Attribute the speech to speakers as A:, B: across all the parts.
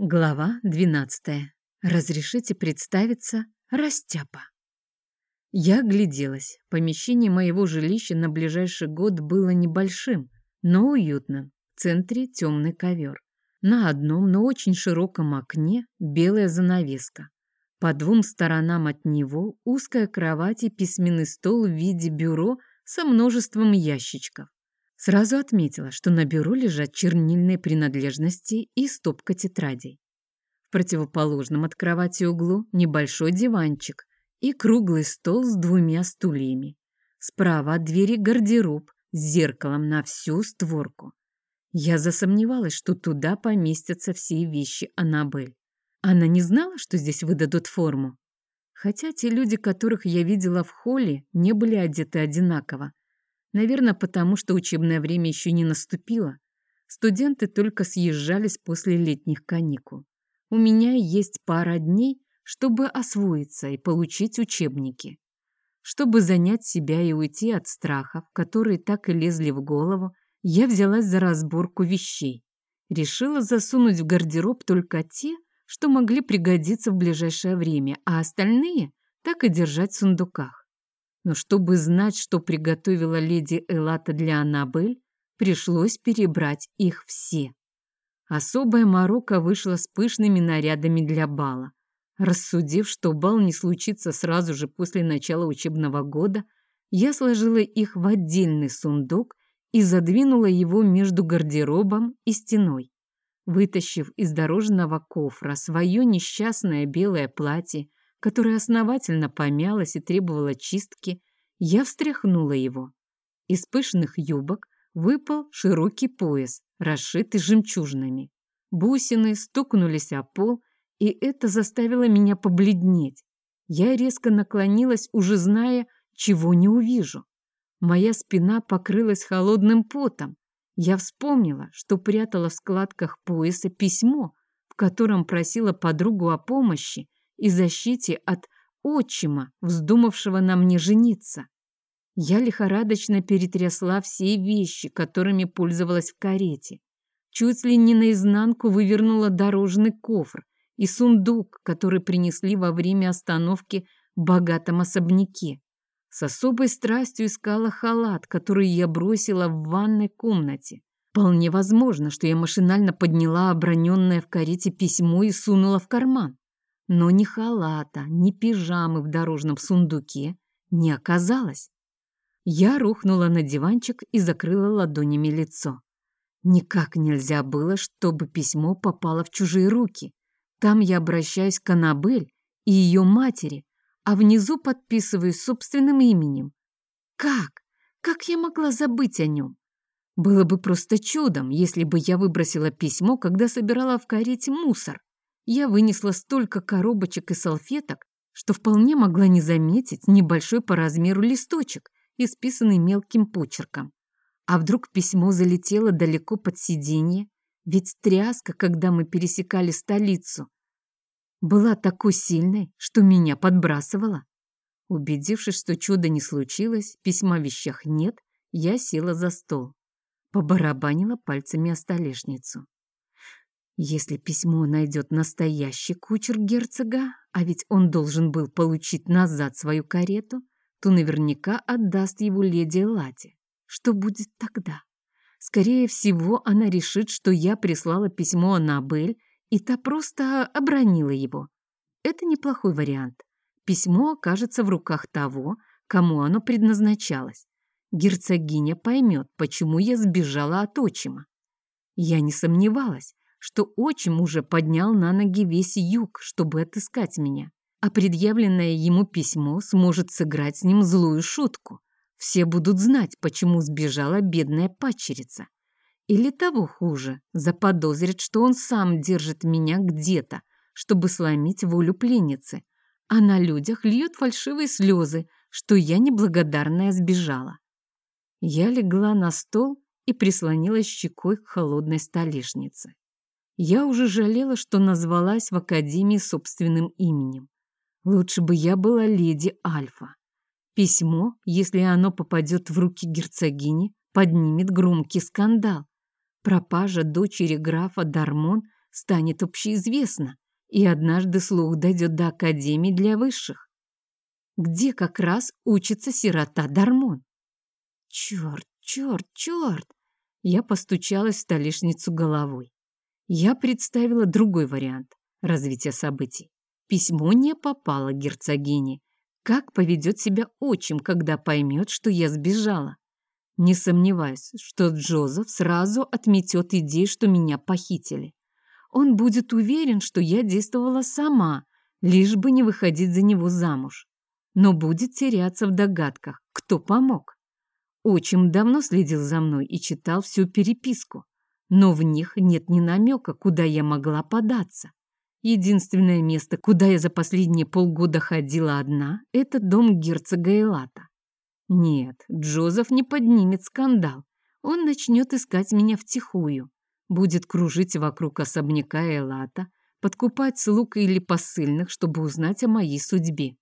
A: Глава 12. Разрешите представиться, Растяпа. Я гляделась. Помещение моего жилища на ближайший год было небольшим, но уютным. В центре темный ковер. На одном, но очень широком окне белая занавеска. По двум сторонам от него узкая кровать и письменный стол в виде бюро со множеством ящичков. Сразу отметила, что на бюро лежат чернильные принадлежности и стопка тетрадей. В противоположном от кровати углу небольшой диванчик и круглый стол с двумя стульями. Справа от двери гардероб с зеркалом на всю створку. Я засомневалась, что туда поместятся все вещи Аннабель. Она не знала, что здесь выдадут форму. Хотя те люди, которых я видела в холле, не были одеты одинаково. Наверное, потому что учебное время еще не наступило. Студенты только съезжались после летних каникул. У меня есть пара дней, чтобы освоиться и получить учебники. Чтобы занять себя и уйти от страхов, которые так и лезли в голову, я взялась за разборку вещей. Решила засунуть в гардероб только те, что могли пригодиться в ближайшее время, а остальные так и держать в сундуках. Но чтобы знать, что приготовила леди Элата для Аннабель, пришлось перебрать их все. Особая Марокко вышла с пышными нарядами для бала. Рассудив, что бал не случится сразу же после начала учебного года, я сложила их в отдельный сундук и задвинула его между гардеробом и стеной. Вытащив из дорожного кофра свое несчастное белое платье, которое основательно помялось и требовало чистки, я встряхнула его. Из пышных юбок выпал широкий пояс, расшитый жемчужинами. Бусины стукнулись о пол, и это заставило меня побледнеть. Я резко наклонилась, уже зная, чего не увижу. Моя спина покрылась холодным потом. Я вспомнила, что прятала в складках пояса письмо, в котором просила подругу о помощи, и защите от отчима, вздумавшего на мне жениться. Я лихорадочно перетрясла все вещи, которыми пользовалась в карете. Чуть ли не наизнанку вывернула дорожный кофр и сундук, который принесли во время остановки в богатом особняке. С особой страстью искала халат, который я бросила в ванной комнате. Вполне возможно, что я машинально подняла оброненное в карете письмо и сунула в карман. Но ни халата, ни пижамы в дорожном сундуке не оказалось. Я рухнула на диванчик и закрыла ладонями лицо. Никак нельзя было, чтобы письмо попало в чужие руки. Там я обращаюсь к Анабель и ее матери, а внизу подписываюсь собственным именем. Как? Как я могла забыть о нем? Было бы просто чудом, если бы я выбросила письмо, когда собирала в карете мусор. Я вынесла столько коробочек и салфеток, что вполне могла не заметить небольшой по размеру листочек, исписанный мелким почерком. А вдруг письмо залетело далеко под сиденье? Ведь тряска, когда мы пересекали столицу, была такой сильной, что меня подбрасывала. Убедившись, что чуда не случилось, письма в вещах нет, я села за стол. Побарабанила пальцами о столешницу. Если письмо найдет настоящий кучер герцога, а ведь он должен был получить назад свою карету, то наверняка отдаст его леди Лати. Что будет тогда? Скорее всего, она решит, что я прислала письмо Аннабель, и та просто обронила его. Это неплохой вариант. Письмо окажется в руках того, кому оно предназначалось. Герцогиня поймет, почему я сбежала от отчима. Я не сомневалась, что отчим уже поднял на ноги весь юг, чтобы отыскать меня. А предъявленное ему письмо сможет сыграть с ним злую шутку. Все будут знать, почему сбежала бедная падчерица. Или того хуже, заподозрят, что он сам держит меня где-то, чтобы сломить волю пленницы, а на людях льют фальшивые слезы, что я неблагодарная сбежала. Я легла на стол и прислонилась щекой к холодной столешнице. Я уже жалела, что назвалась в академии собственным именем. Лучше бы я была леди Альфа. Письмо, если оно попадет в руки герцогини, поднимет громкий скандал. Пропажа дочери графа Дармон станет общеизвестно, и однажды слух дойдет до Академии для высших, где как раз учится сирота Дармон. Черт, черт, черт! Я постучалась в столешницу головой. Я представила другой вариант развития событий. Письмо не попало герцогине. Как поведет себя отчим, когда поймет, что я сбежала? Не сомневаюсь, что Джозеф сразу отметет идею, что меня похитили. Он будет уверен, что я действовала сама, лишь бы не выходить за него замуж. Но будет теряться в догадках, кто помог. Отчим давно следил за мной и читал всю переписку, но в них нет ни намека, куда я могла податься. Единственное место, куда я за последние полгода ходила одна, это дом герцога Элата. Нет, Джозеф не поднимет скандал. Он начнет искать меня втихую, будет кружить вокруг особняка Элата, подкупать слуг или посыльных, чтобы узнать о моей судьбе.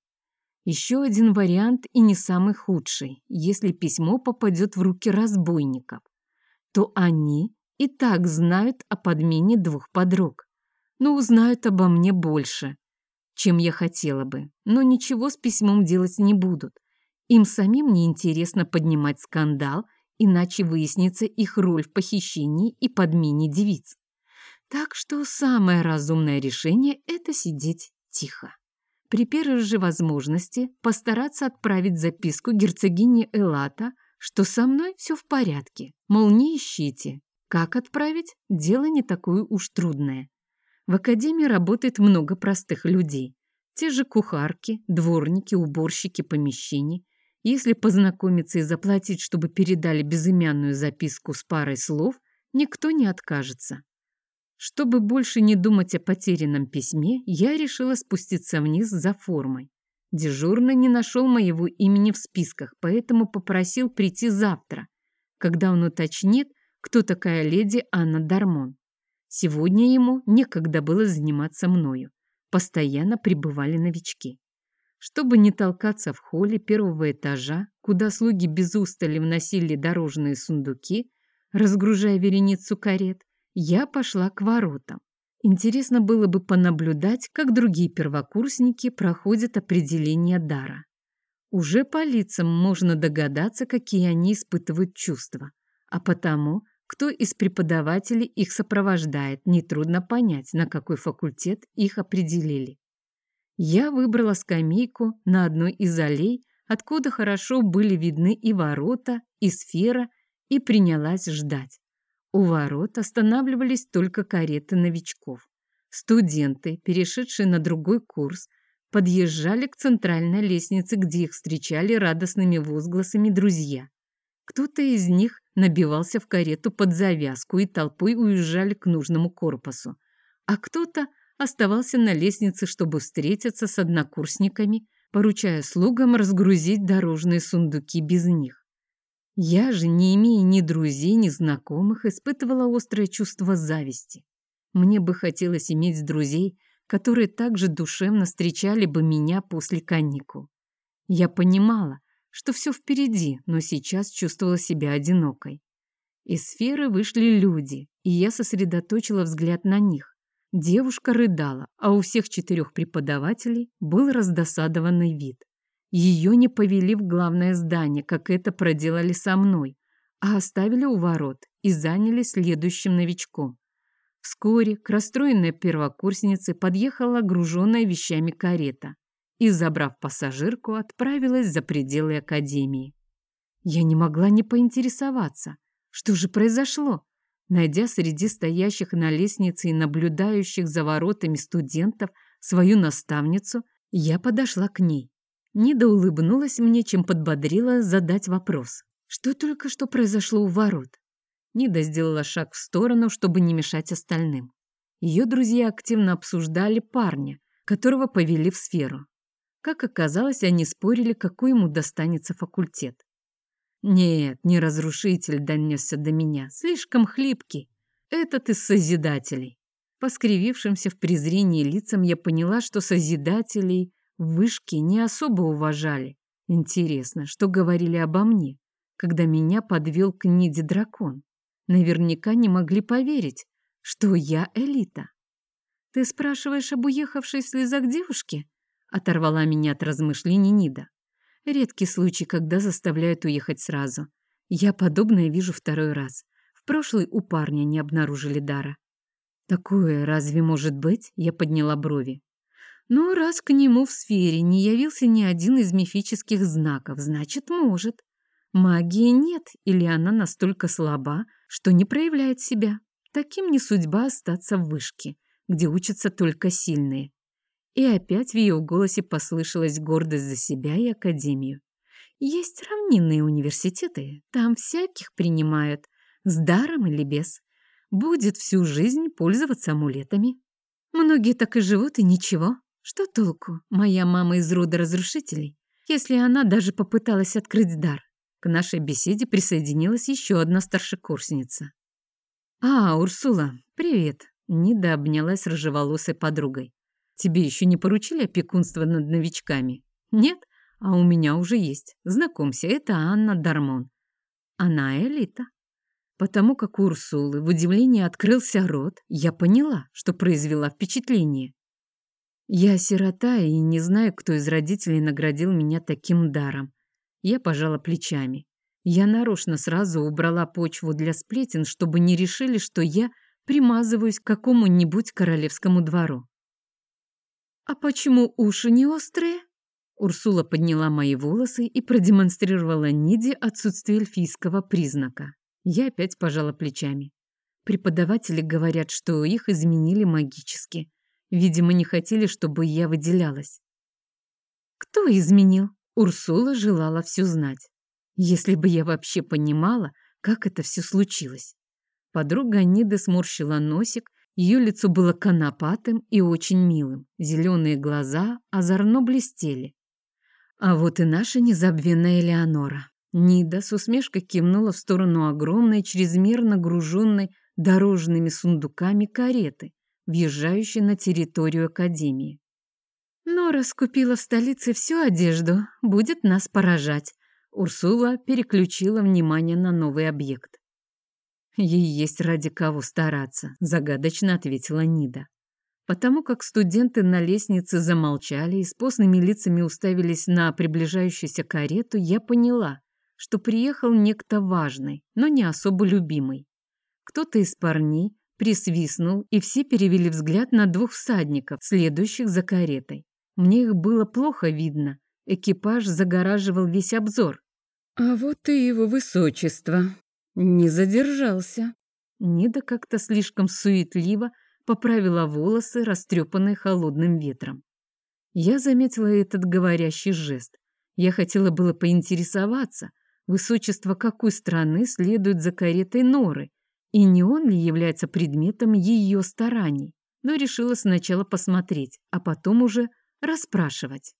A: Еще один вариант и не самый худший. Если письмо попадет в руки разбойников, то они и так знают о подмене двух подруг но узнают обо мне больше, чем я хотела бы. Но ничего с письмом делать не будут. Им самим не интересно поднимать скандал, иначе выяснится их роль в похищении и подмене девиц. Так что самое разумное решение – это сидеть тихо. При первой же возможности постараться отправить записку герцогине Элата, что со мной все в порядке, мол, не ищите. Как отправить? Дело не такое уж трудное. В академии работает много простых людей. Те же кухарки, дворники, уборщики помещений. Если познакомиться и заплатить, чтобы передали безымянную записку с парой слов, никто не откажется. Чтобы больше не думать о потерянном письме, я решила спуститься вниз за формой. Дежурный не нашел моего имени в списках, поэтому попросил прийти завтра, когда он уточнит, кто такая леди Анна Дармон. Сегодня ему некогда было заниматься мною. Постоянно прибывали новички. Чтобы не толкаться в холле первого этажа, куда слуги без устали вносили дорожные сундуки, разгружая вереницу карет, я пошла к воротам. Интересно было бы понаблюдать, как другие первокурсники проходят определение дара. Уже по лицам можно догадаться, какие они испытывают чувства, а потому кто из преподавателей их сопровождает, нетрудно понять, на какой факультет их определили. Я выбрала скамейку на одной из аллей, откуда хорошо были видны и ворота, и сфера, и принялась ждать. У ворот останавливались только кареты новичков. Студенты, перешедшие на другой курс, подъезжали к центральной лестнице, где их встречали радостными возгласами друзья. Кто-то из них набивался в карету под завязку и толпой уезжали к нужному корпусу, а кто-то оставался на лестнице, чтобы встретиться с однокурсниками, поручая слугам разгрузить дорожные сундуки без них. Я же, не имея ни друзей, ни знакомых, испытывала острое чувство зависти. Мне бы хотелось иметь друзей, которые также душевно встречали бы меня после каникул. Я понимала, что все впереди, но сейчас чувствовала себя одинокой. Из сферы вышли люди, и я сосредоточила взгляд на них. Девушка рыдала, а у всех четырех преподавателей был раздосадованный вид. Ее не повели в главное здание, как это проделали со мной, а оставили у ворот и заняли следующим новичком. Вскоре к расстроенной первокурснице подъехала груженная вещами карета и, забрав пассажирку, отправилась за пределы академии. Я не могла не поинтересоваться, что же произошло. Найдя среди стоящих на лестнице и наблюдающих за воротами студентов свою наставницу, я подошла к ней. Нида улыбнулась мне, чем подбодрила задать вопрос. Что только что произошло у ворот? Нида сделала шаг в сторону, чтобы не мешать остальным. Ее друзья активно обсуждали парня, которого повели в сферу. Как оказалось, они спорили, какой ему достанется факультет. Нет, не разрушитель донесся до меня, слишком хлипкий. Этот из Созидателей. По скривившимся в презрении лицам я поняла, что Созидателей в вышке не особо уважали. Интересно, что говорили обо мне, когда меня подвел к Ниде дракон. Наверняка не могли поверить, что я элита. «Ты спрашиваешь об уехавшей в слезах девушке?» Оторвала меня от размышлений Нида. Редкий случай, когда заставляют уехать сразу. Я подобное вижу второй раз. В прошлый у парня не обнаружили дара. Такое разве может быть? Я подняла брови. Ну, раз к нему в сфере не явился ни один из мифических знаков, значит, может. Магии нет, или она настолько слаба, что не проявляет себя. Таким не судьба остаться в вышке, где учатся только сильные. И опять в ее голосе послышалась гордость за себя и академию. Есть равнинные университеты, там всяких принимают, с даром или без. Будет всю жизнь пользоваться амулетами. Многие так и живут, и ничего. Что толку? Моя мама из рода разрушителей, если она даже попыталась открыть дар. К нашей беседе присоединилась еще одна старшекурсница. «А, Урсула, привет!» Нида обнялась рыжеволосой подругой. Тебе еще не поручили опекунство над новичками? Нет? А у меня уже есть. Знакомься, это Анна Дармон. Она элита. Потому как у Урсулы в удивлении открылся рот, я поняла, что произвела впечатление. Я сирота и не знаю, кто из родителей наградил меня таким даром. Я пожала плечами. Я нарочно сразу убрала почву для сплетен, чтобы не решили, что я примазываюсь к какому-нибудь королевскому двору. «А почему уши не острые?» Урсула подняла мои волосы и продемонстрировала Ниде отсутствие эльфийского признака. Я опять пожала плечами. Преподаватели говорят, что их изменили магически. Видимо, не хотели, чтобы я выделялась. Кто изменил? Урсула желала все знать. Если бы я вообще понимала, как это все случилось. Подруга Ниды сморщила носик ее лицо было конопатым и очень милым. Зеленые глаза озорно блестели. А вот и наша незабвенная Элеонора. Нида с усмешкой кивнула в сторону огромной, чрезмерно груженной дорожными сундуками кареты, въезжающей на территорию Академии. Нора скупила в столице всю одежду, будет нас поражать. Урсула переключила внимание на новый объект. Ей есть ради кого стараться, загадочно ответила Нида. Потому как студенты на лестнице замолчали и с постными лицами уставились на приближающуюся карету, я поняла, что приехал некто важный, но не особо любимый. Кто-то из парней присвистнул, и все перевели взгляд на двух всадников, следующих за каретой. Мне их было плохо видно. Экипаж загораживал весь обзор. «А вот и его высочество», не задержался. Нида как-то слишком суетливо поправила волосы, растрепанные холодным ветром. Я заметила этот говорящий жест. Я хотела было поинтересоваться, высочество какой страны следует за каретой Норы, и не он ли является предметом ее стараний, но решила сначала посмотреть, а потом уже расспрашивать.